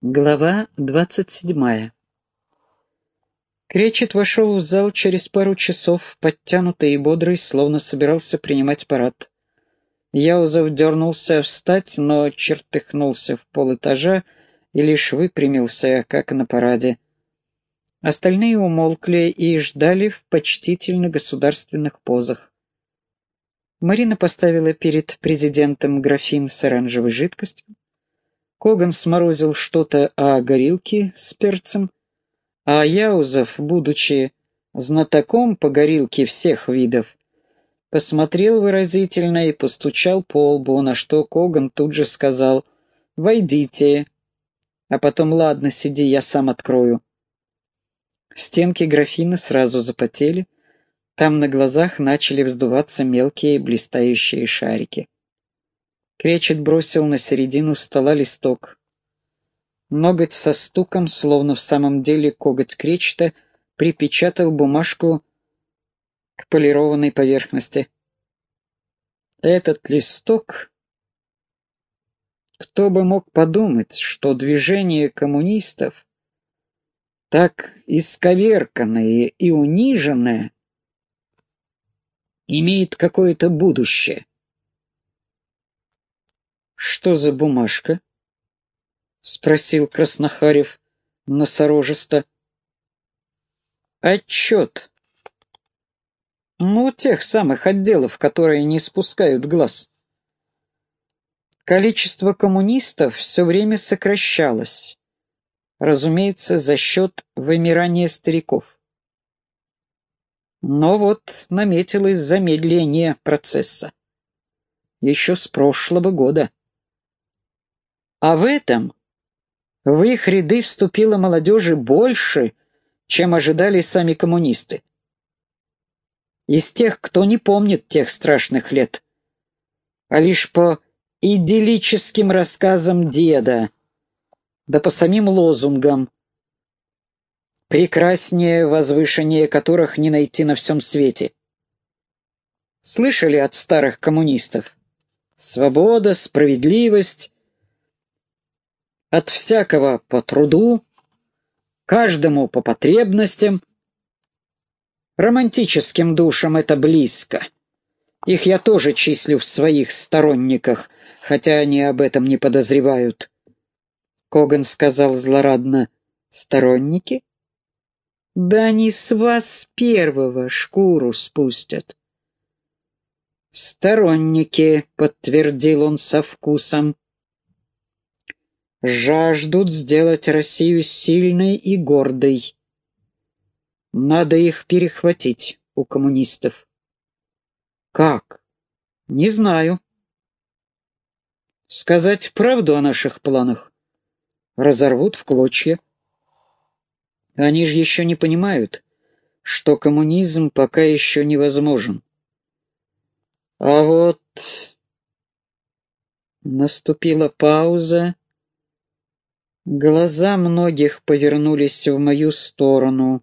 Глава двадцать седьмая Кречет вошел в зал через пару часов, подтянутый и бодрый, словно собирался принимать парад. Яузов дернулся встать, но чертыхнулся в полэтажа и лишь выпрямился, как на параде. Остальные умолкли и ждали в почтительно государственных позах. Марина поставила перед президентом графин с оранжевой жидкостью. Коган сморозил что-то о горилке с перцем, а Яузов, будучи знатоком по горилке всех видов, посмотрел выразительно и постучал по лбу, на что Коган тут же сказал «Войдите», а потом «Ладно, сиди, я сам открою». Стенки графина сразу запотели, там на глазах начали вздуваться мелкие блистающие шарики. Кречет бросил на середину стола листок. Ноготь со стуком, словно в самом деле коготь Кречета, припечатал бумажку к полированной поверхности. Этот листок... Кто бы мог подумать, что движение коммунистов, так исковерканное и униженное, имеет какое-то будущее. «Что за бумажка?» — спросил Краснохарев носорожисто. «Отчет. Ну, тех самых отделов, которые не спускают глаз. Количество коммунистов все время сокращалось, разумеется, за счет вымирания стариков. Но вот наметилось замедление процесса. Еще с прошлого года. А в этом в их ряды вступило молодежи больше, чем ожидали сами коммунисты. Из тех, кто не помнит тех страшных лет, а лишь по идиллическим рассказам деда, да по самим лозунгам, прекраснее возвышение которых не найти на всем свете. Слышали от старых коммунистов? Свобода, справедливость, от всякого по труду, каждому по потребностям. Романтическим душам это близко. Их я тоже числю в своих сторонниках, хотя они об этом не подозревают. Коган сказал злорадно, «Сторонники? Да они с вас первого шкуру спустят. «Сторонники», — подтвердил он со вкусом, — «жаждут сделать Россию сильной и гордой. Надо их перехватить у коммунистов». «Как?» «Не знаю». «Сказать правду о наших планах? Разорвут в клочья». Они же еще не понимают, что коммунизм пока еще невозможен. А вот... Наступила пауза. Глаза многих повернулись в мою сторону.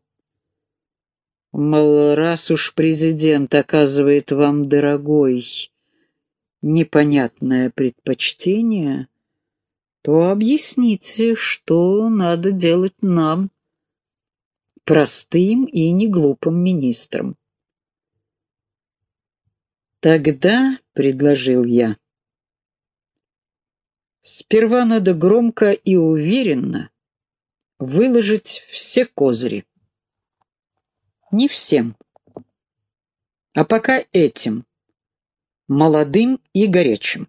Мол, раз уж президент оказывает вам дорогой непонятное предпочтение, то объясните, что надо делать нам простым и неглупым министром. «Тогда», — предложил я, — «сперва надо громко и уверенно выложить все козыри. Не всем, а пока этим, молодым и горячим.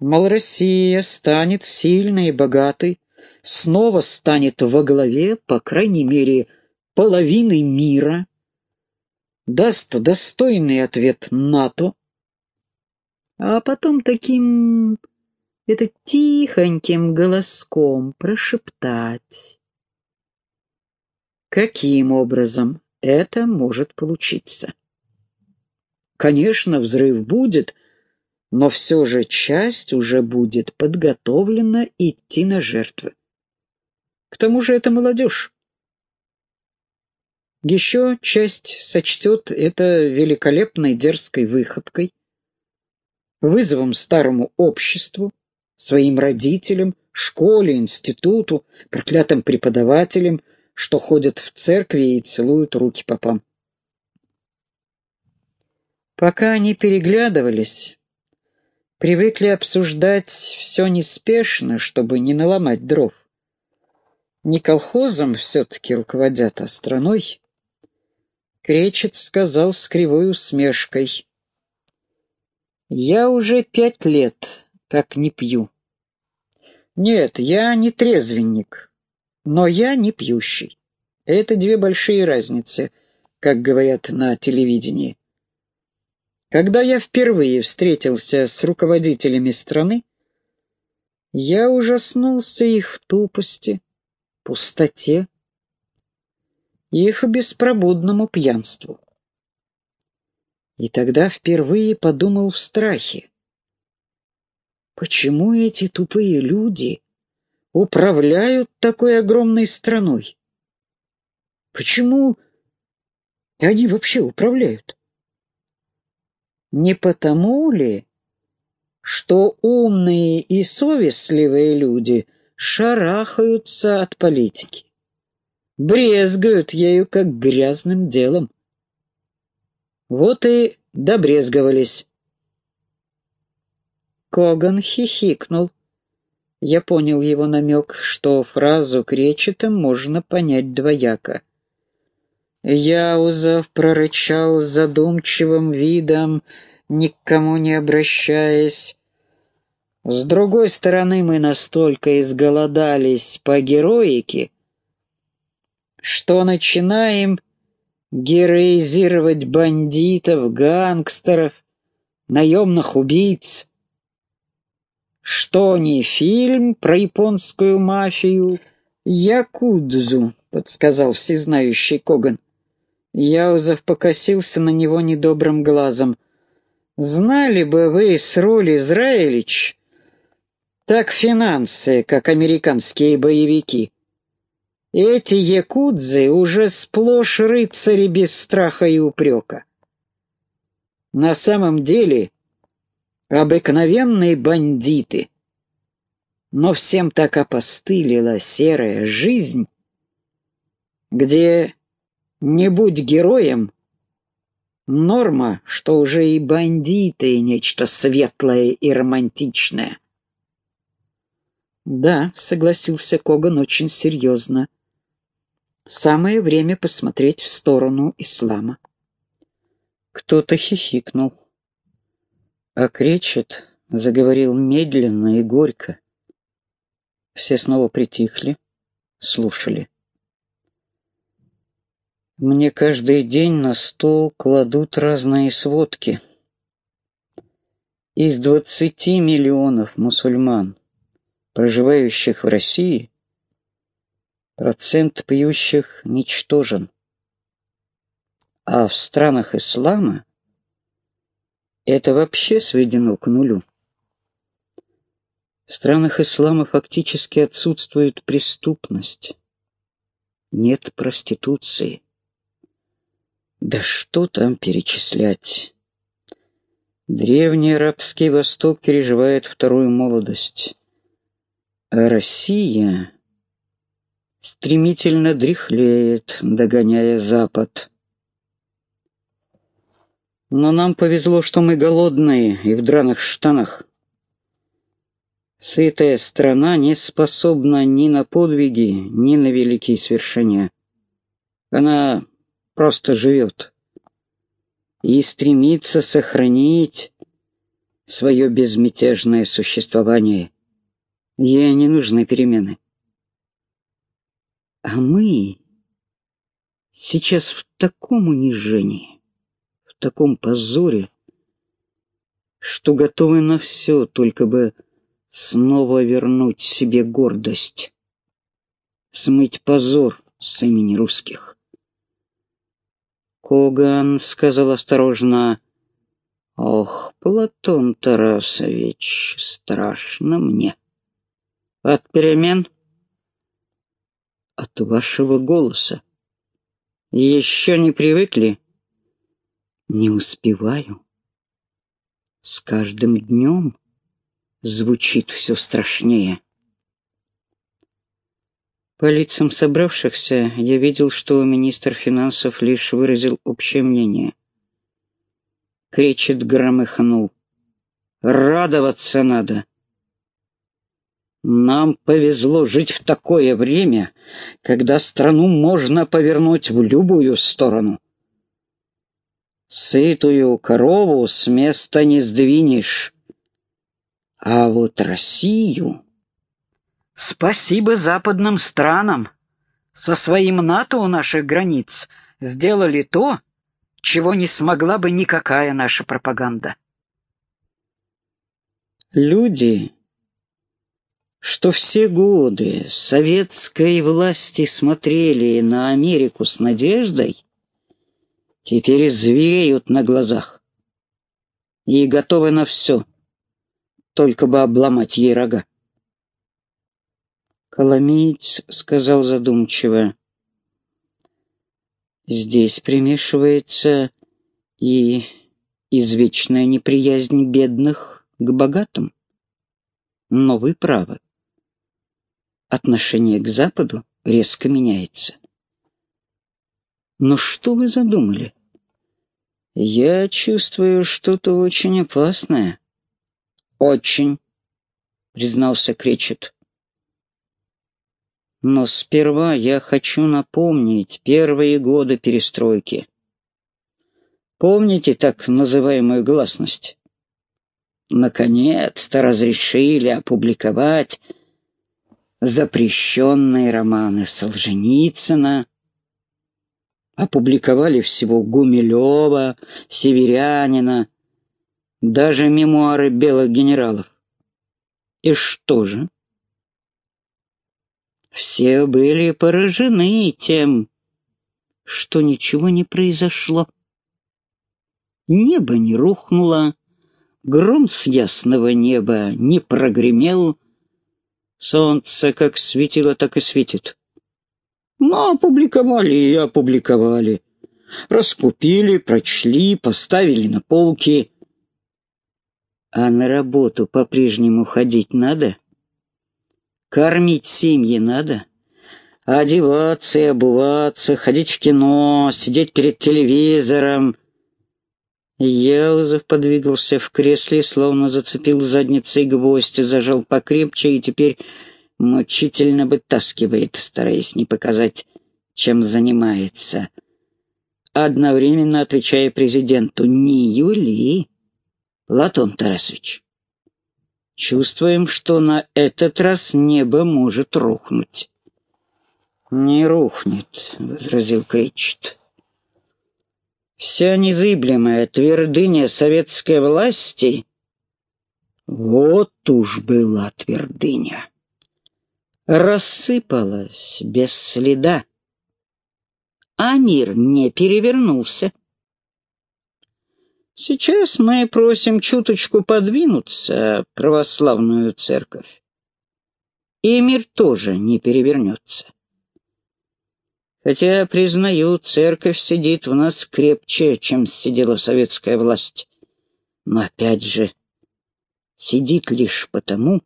Мол, Россия станет сильной и богатой, снова станет во главе, по крайней мере, половины мира, даст достойный ответ НАТО, а потом таким это тихоньким голоском прошептать. Каким образом это может получиться? Конечно, взрыв будет, но все же часть уже будет подготовлена идти на жертвы. К тому же это молодежь. Еще часть сочтет это великолепной дерзкой выходкой, вызовом старому обществу, своим родителям, школе, институту, проклятым преподавателям, что ходят в церкви и целуют руки попам. Пока они переглядывались, привыкли обсуждать все неспешно, чтобы не наломать дров. Не колхозом все-таки руководят, а страной. Кречет сказал с кривой усмешкой. «Я уже пять лет, как не пью. Нет, я не трезвенник, но я не пьющий. Это две большие разницы, как говорят на телевидении. Когда я впервые встретился с руководителями страны, я ужаснулся их тупости, пустоте, их беспробудному пьянству. И тогда впервые подумал в страхе. Почему эти тупые люди управляют такой огромной страной? Почему они вообще управляют? Не потому ли, что умные и совестливые люди шарахаются от политики, брезгают ею как грязным делом? Вот и добрезговались. Коган хихикнул. Я понял его намек, что фразу кречетом можно понять двояко. Яузов прорычал задумчивым видом, никому не обращаясь. С другой стороны, мы настолько изголодались по героике, что начинаем героизировать бандитов, гангстеров, наемных убийц, что не фильм про японскую мафию? Якудзу, подсказал всезнающий Коган. Яузов покосился на него недобрым глазом. Знали бы вы с роли Израилич, так финансы, как американские боевики. Эти якудзы уже сплошь рыцари без страха и упрека. На самом деле обыкновенные бандиты. Но всем так опостылила серая жизнь, где не будь героем, норма, что уже и бандиты нечто светлое и романтичное. Да, согласился Коган очень серьезно. Самое время посмотреть в сторону ислама. Кто-то хихикнул. А кречет заговорил медленно и горько. Все снова притихли, слушали. Мне каждый день на стол кладут разные сводки. Из двадцати миллионов мусульман, проживающих в России, процент пьющих ничтожен. А в странах ислама это вообще сведено к нулю. В странах ислама фактически отсутствует преступность. Нет проституции. Да что там перечислять? Древний арабский Восток переживает вторую молодость. А Россия стремительно дряхлеет, догоняя Запад. Но нам повезло, что мы голодные и в драных штанах. Сытая страна не способна ни на подвиги, ни на великие свершения. Она просто живет и стремится сохранить свое безмятежное существование. Ей не нужны перемены. А мы сейчас в таком унижении таком позоре, что готовы на все, только бы снова вернуть себе гордость, смыть позор с имени русских. Коган сказал осторожно, «Ох, Платон Тарасович, страшно мне. От перемен? От вашего голоса. Еще не привыкли?» Не успеваю. С каждым днем звучит все страшнее. По лицам собравшихся я видел, что министр финансов лишь выразил общее мнение. Кречет громыхнул. «Радоваться надо!» Нам повезло жить в такое время, когда страну можно повернуть в любую сторону. Сытую корову с места не сдвинешь. А вот Россию... Спасибо западным странам. Со своим НАТО у наших границ сделали то, чего не смогла бы никакая наша пропаганда. Люди, что все годы советской власти смотрели на Америку с надеждой, теперь звереют на глазах и готовы на все, только бы обломать ей рога. Коломеец сказал задумчиво. Здесь примешивается и извечная неприязнь бедных к богатым. Но вы правы. Отношение к Западу резко меняется. Но что вы задумали? Я чувствую что-то очень опасное. Очень, признался Кречет. Но сперва я хочу напомнить первые годы перестройки. Помните так называемую гласность? Наконец-то разрешили опубликовать запрещенные романы Солженицына. Опубликовали всего Гумилева, Северянина, даже мемуары белых генералов. И что же? Все были поражены тем, что ничего не произошло. Небо не рухнуло, гром с ясного неба не прогремел, солнце как светило, так и светит. Но опубликовали и опубликовали. Раскупили, прочли, поставили на полки. А на работу по-прежнему ходить надо? — Кормить семьи надо. Одеваться и обуваться, ходить в кино, сидеть перед телевизором. Яузов подвигался в кресле, словно зацепил задницей гвоздь, зажал покрепче и теперь мучительно вытаскивает, стараясь не показать, чем занимается. Одновременно отвечая президенту «Не Юли, Платон Тарасович». Чувствуем, что на этот раз небо может рухнуть. «Не рухнет», — возразил Кречет. «Вся незыблемая твердыня советской власти...» Вот уж была твердыня. Рассыпалась без следа, а мир не перевернулся. Сейчас мы просим чуточку подвинуться православную церковь. И мир тоже не перевернется. Хотя, признаю, церковь сидит в нас крепче, чем сидела советская власть. Но опять же, сидит лишь потому,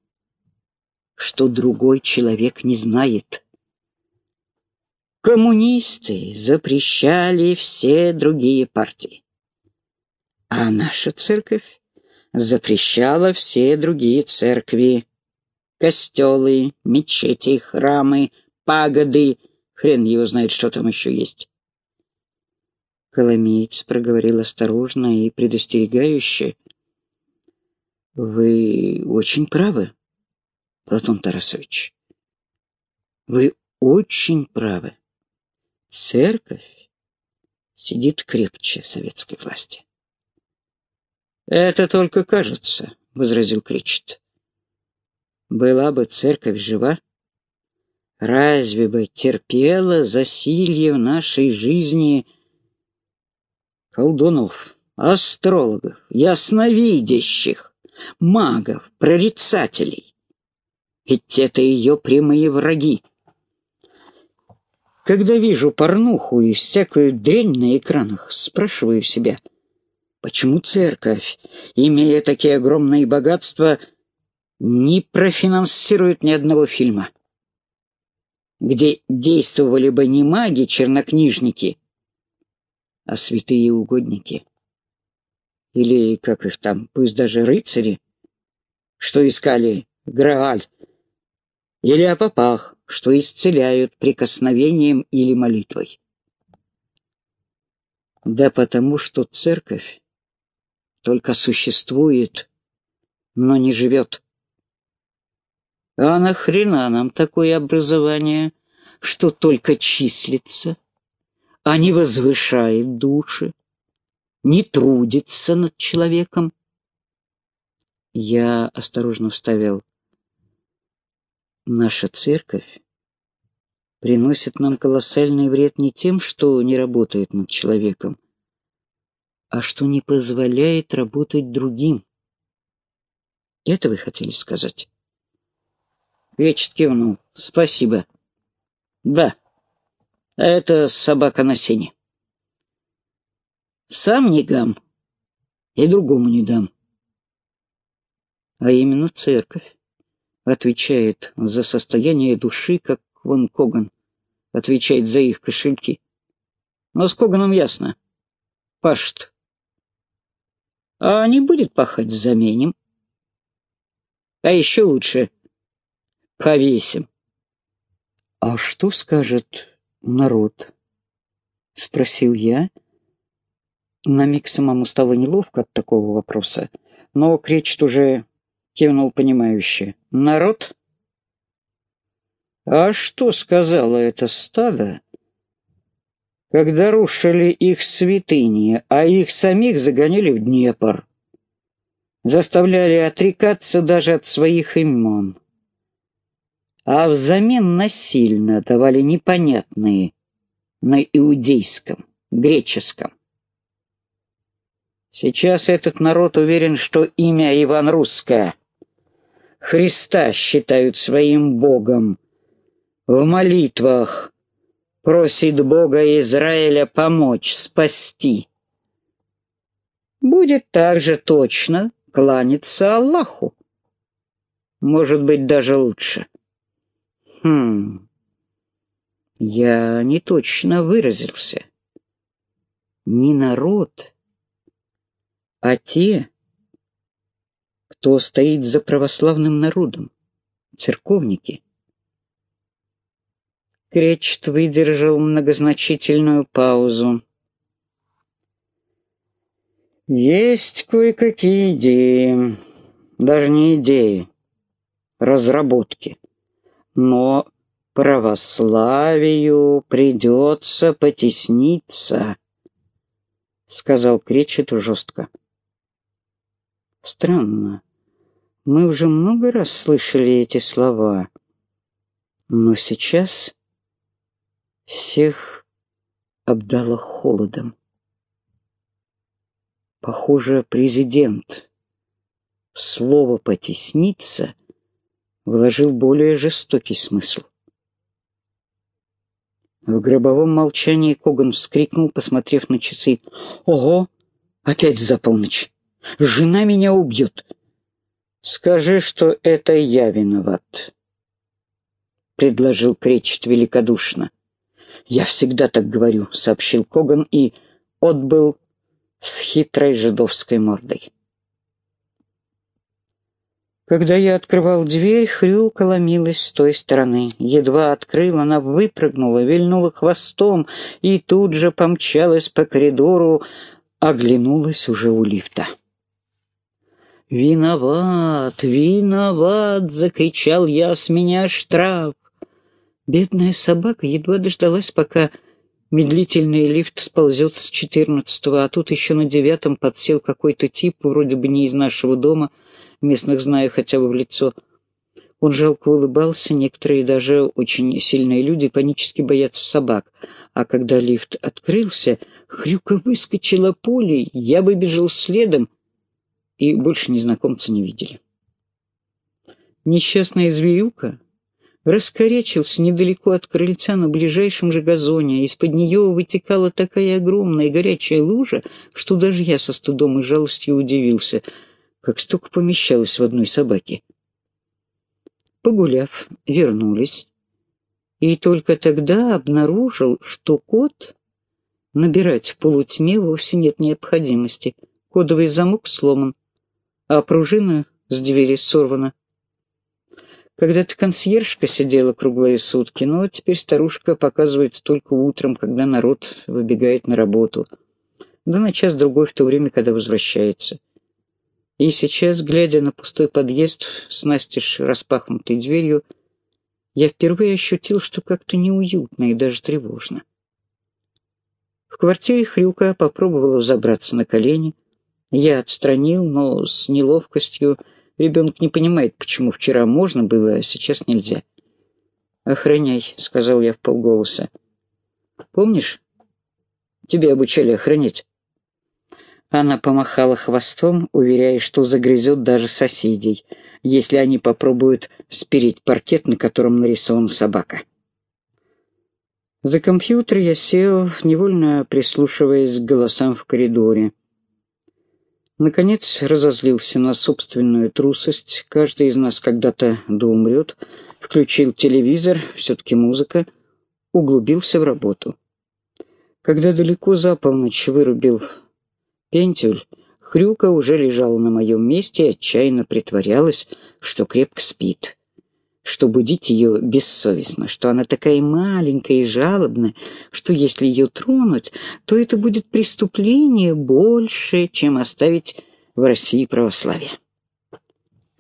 что другой человек не знает. Коммунисты запрещали все другие партии. А наша церковь запрещала все другие церкви. Костелы, мечети, храмы, пагоды. Хрен его знает, что там еще есть. Коломеец проговорил осторожно и предостерегающе. «Вы очень правы, Платон Тарасович. Вы очень правы. Церковь сидит крепче советской власти. «Это только кажется», — возразил Кричет. «Была бы церковь жива, разве бы терпела засилье в нашей жизни колдунов, астрологов, ясновидящих, магов, прорицателей? Ведь это ее прямые враги. Когда вижу порнуху и всякую дрянь на экранах, спрашиваю себя — Почему церковь, имея такие огромные богатства, не профинансирует ни одного фильма? где действовали бы не маги-чернокнижники, а святые угодники. Или, как их там, пусть даже рыцари, что искали Грааль, или о попах, что исцеляют прикосновением или молитвой. Да потому что церковь только существует, но не живет. А нахрена нам такое образование, что только числится, а не возвышает души, не трудится над человеком? Я осторожно вставил. Наша церковь приносит нам колоссальный вред не тем, что не работает над человеком, а что не позволяет работать другим. Это вы хотели сказать? Вечет кивнул. Спасибо. Да, это собака на сене. Сам не гам и другому не дам. А именно церковь отвечает за состояние души, как Вон Коган отвечает за их кошельки. Но с Коганом ясно. Пашет. А не будет пахать, заменим. А еще лучше повесим. А что скажет народ? Спросил я. На миг самому стало неловко от такого вопроса, но Кречет уже кивнул понимающе. Народ а что сказала это стадо, когда рушили их святыни, а их самих загоняли в Днепр? Заставляли отрекаться даже от своих имен. А взамен насильно давали непонятные на иудейском, греческом. Сейчас этот народ уверен, что имя Иван Русское. Христа считают своим богом, в молитвах просит Бога Израиля помочь, спасти. Будет также точно кланяться Аллаху. Может быть, даже лучше. Хм, я не точно выразился. Не народ, а те, кто стоит за православным народом, церковники. Кречет выдержал многозначительную паузу. «Есть кое-какие идеи, даже не идеи, разработки. Но православию придется потесниться», — сказал Кречет жестко. «Странно. Мы уже много раз слышали эти слова, но сейчас всех обдало холодом. Похоже, президент слово «потесниться» вложил более жестокий смысл. В гробовом молчании Коган вскрикнул, посмотрев на часы. «Ого! Опять за полночь! Жена меня убьет!» «Скажи, что это я виноват», — предложил Кречет великодушно. «Я всегда так говорю», — сообщил Коган и отбыл с хитрой жидовской мордой. Когда я открывал дверь, хрюка ломилась с той стороны. Едва открыл, она выпрыгнула, вильнула хвостом и тут же помчалась по коридору, оглянулась уже у лифта. «Виноват, виноват!» — закричал я, с меня штраф. Бедная собака едва дождалась, пока медлительный лифт сползет с четырнадцатого, а тут еще на девятом подсел какой-то тип, вроде бы не из нашего дома, местных знаю хотя бы в лицо. Он жалко улыбался, некоторые даже очень сильные люди панически боятся собак. А когда лифт открылся, Хрюка выскочила пулей, я выбежал следом, и больше незнакомца не видели. Несчастная зверюка раскорячился недалеко от крыльца на ближайшем же газоне, а из-под нее вытекала такая огромная горячая лужа, что даже я со стыдом и жалостью удивился, как столько помещалось в одной собаке. Погуляв, вернулись. И только тогда обнаружил, что код набирать в полутьме вовсе нет необходимости. Кодовый замок сломан, а пружина с двери сорвана. Когда-то консьержка сидела круглые сутки, но теперь старушка показывает только утром, когда народ выбегает на работу. Да на час-другой в то время, когда возвращается. И сейчас, глядя на пустой подъезд с настежь распахнутой дверью, я впервые ощутил, что как-то неуютно и даже тревожно. В квартире Хрюка попробовала забраться на колени. Я отстранил, но с неловкостью, Ребенок не понимает, почему вчера можно было, а сейчас нельзя. «Охраняй», — сказал я в полголоса. «Помнишь, тебя обучали охранять?» Она помахала хвостом, уверяя, что загрызет даже соседей, если они попробуют спереть паркет, на котором нарисована собака. За компьютер я сел, невольно прислушиваясь к голосам в коридоре. Наконец разозлился на собственную трусость. Каждый из нас когда-то да умрет. Включил телевизор, все-таки музыка. Углубился в работу. Когда далеко за полночь вырубил пентюль, Хрюка уже лежала на моем месте и отчаянно притворялась, что крепко спит что будить ее бессовестно, что она такая маленькая и жалобная, что если ее тронуть, то это будет преступление больше, чем оставить в России православие.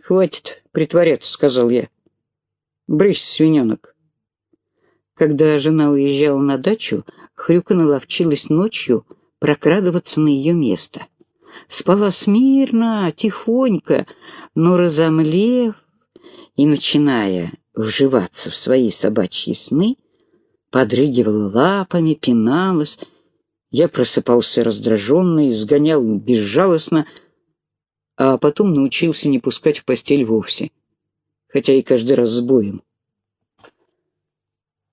«Хватит притворяться», — сказал я. «Брысь, свиненок». Когда жена уезжала на дачу, Хрюка наловчилась ночью прокрадываться на ее место. Спала смирно, тихонько, но, разомлев, и, начиная вживаться в свои собачьи сны, подрыгивала лапами, пиналась. Я просыпался раздраженный, сгонял безжалостно, а потом научился не пускать в постель вовсе, хотя и каждый раз с боем.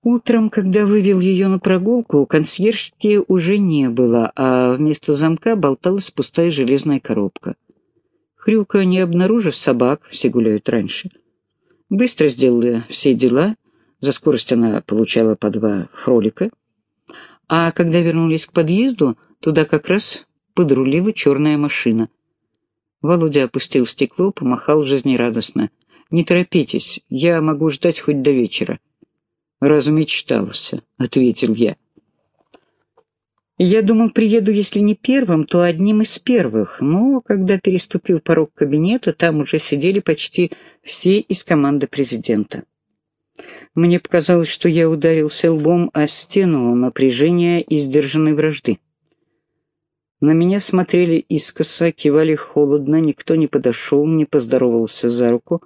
Утром, когда вывел ее на прогулку, консьержки уже не было, а вместо замка болталась пустая железная коробка. Хрюка, не обнаружив собак, все гуляют раньше, Быстро сделала все дела. За скорость она получала по два фролика. А когда вернулись к подъезду, туда как раз подрулила черная машина. Володя опустил стекло, помахал жизнерадостно. «Не торопитесь, я могу ждать хоть до вечера». «Размечтался», — ответил я. Я думал, приеду, если не первым, то одним из первых, но когда переступил порог кабинета, там уже сидели почти все из команды президента. Мне показалось, что я ударился лбом о стену напряжения и сдержанной вражды. На меня смотрели искоса, кивали холодно, никто не подошел, не поздоровался за руку.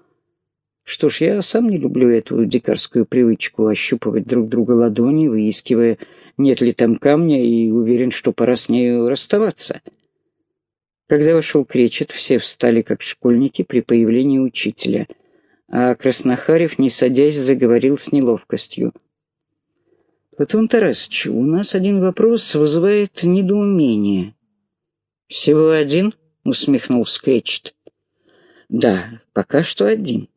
Что ж, я сам не люблю эту дикарскую привычку ощупывать друг друга ладони, выискивая нет ли там камня, и уверен, что пора с нею расставаться. Когда вошел Кречет, все встали как школьники при появлении учителя, а Краснохарев, не садясь, заговорил с неловкостью. «Платон Тарасович, у нас один вопрос вызывает недоумение». «Всего один?» — усмехнулся Кречет. «Да, пока что один,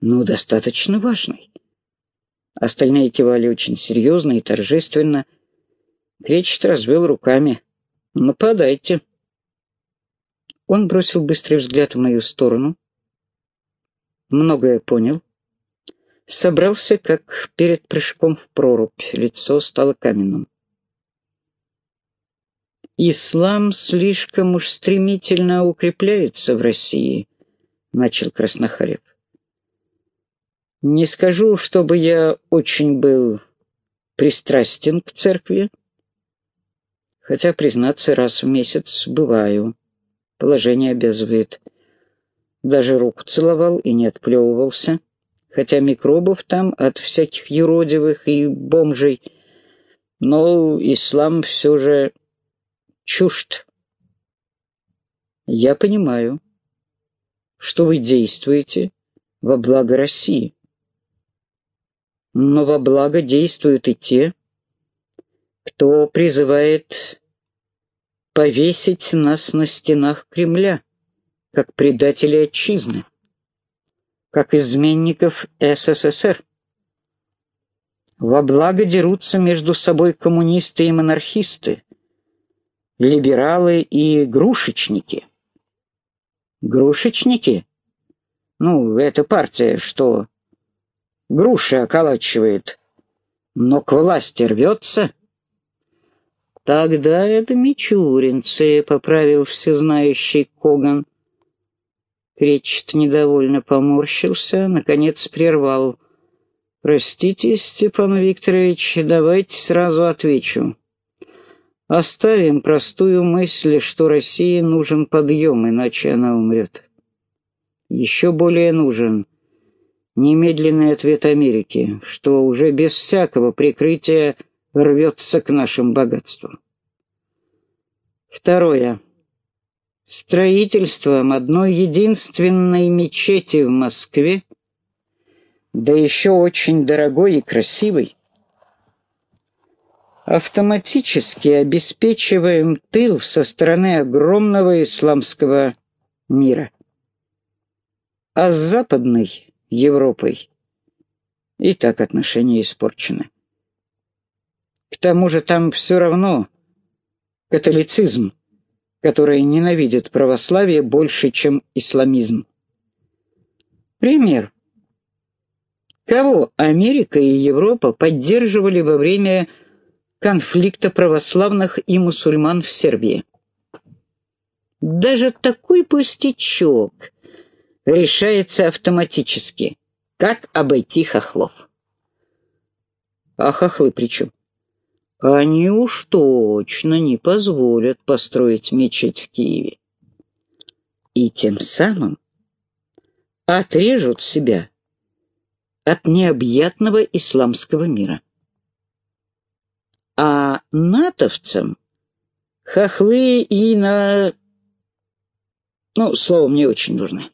но достаточно важный. Остальные кивали очень серьезно и торжественно. Кречет развел руками. «Нападайте». Он бросил быстрый взгляд в мою сторону. Многое понял. Собрался, как перед прыжком в прорубь. Лицо стало каменным. «Ислам слишком уж стремительно укрепляется в России», — начал Краснохарев. Не скажу, чтобы я очень был пристрастен к церкви, хотя, признаться, раз в месяц бываю. Положение обязывает. Даже руку целовал и не отплевывался, хотя микробов там от всяких юродивых и бомжей, но ислам все же чужд. Я понимаю, что вы действуете во благо России но во благо действуют и те, кто призывает повесить нас на стенах Кремля, как предателей отчизны, как изменников СССР. Во благо дерутся между собой коммунисты и монархисты, либералы и грушечники. Грушечники? Ну, это партия, что груши околачивает, но к власти рвется. Тогда это мичуринцы, — поправил всезнающий Коган. Кречет недовольно поморщился, наконец прервал. «Простите, Степан Викторович, давайте сразу отвечу. Оставим простую мысль, что России нужен подъем, иначе она умрет. Еще более нужен немедленный ответ Америки, что уже без всякого прикрытия рвется к нашим богатствам. Второе. Строительством одной единственной мечети в Москве, да еще очень дорогой и красивой, автоматически обеспечиваем тыл со стороны огромного исламского мира. А с Западной Европой и так отношения испорчены. К тому же там все равно католицизм которые ненавидят православие больше, чем исламизм. Пример. Кого Америка и Европа поддерживали во время конфликта православных и мусульман в Сербии? Даже такой пустячок решается автоматически. Как обойти хохлов? А хохлы при чем? Они уж точно не позволят построить мечеть в Киеве. И тем самым отрежут себя от необъятного исламского мира. А натовцам хохлы и на... Ну, словом, не очень нужны.